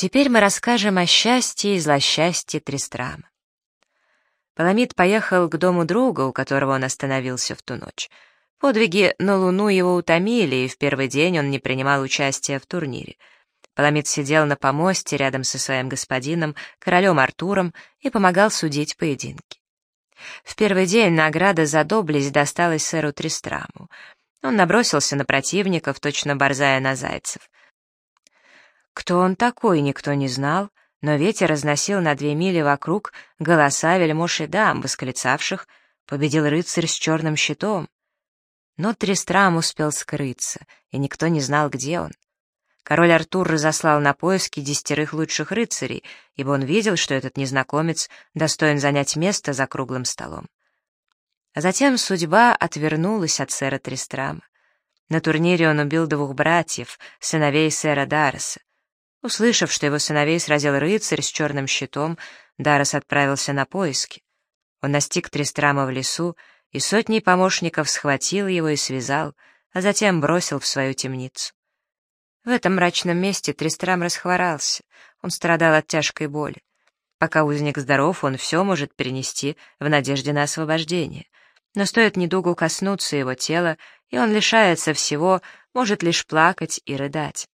Теперь мы расскажем о счастье и злосчастье Тристрама. Паламид поехал к дому друга, у которого он остановился в ту ночь. Подвиги на Луну его утомили, и в первый день он не принимал участия в турнире. Паламид сидел на помосте рядом со своим господином, королем Артуром, и помогал судить поединки. В первый день награда за доблесть досталась сэру Тристраму. Он набросился на противников, точно борзая на зайцев. Кто он такой, никто не знал, но ветер разносил на две мили вокруг голоса вельмож и дам, восклицавших «Победил рыцарь с черным щитом!». Но Тристрам успел скрыться, и никто не знал, где он. Король Артур разослал на поиски десятерых лучших рыцарей, ибо он видел, что этот незнакомец достоин занять место за круглым столом. А затем судьба отвернулась от сэра Тристрама. На турнире он убил двух братьев, сыновей сэра Дарреса. Услышав, что его сыновей сразил рыцарь с черным щитом, Даррес отправился на поиски. Он настиг Тристрама в лесу, и сотней помощников схватил его и связал, а затем бросил в свою темницу. В этом мрачном месте Тристрам расхворался, он страдал от тяжкой боли. Пока узник здоров, он все может перенести в надежде на освобождение. Но стоит недугу коснуться его тела, и он лишается всего, может лишь плакать и рыдать.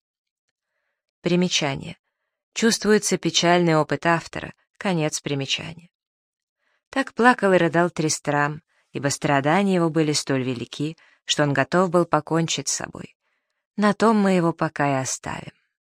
Примечание. Чувствуется печальный опыт автора. Конец примечания. Так плакал и рыдал Тристрам, ибо страдания его были столь велики, что он готов был покончить с собой. На том мы его пока и оставим.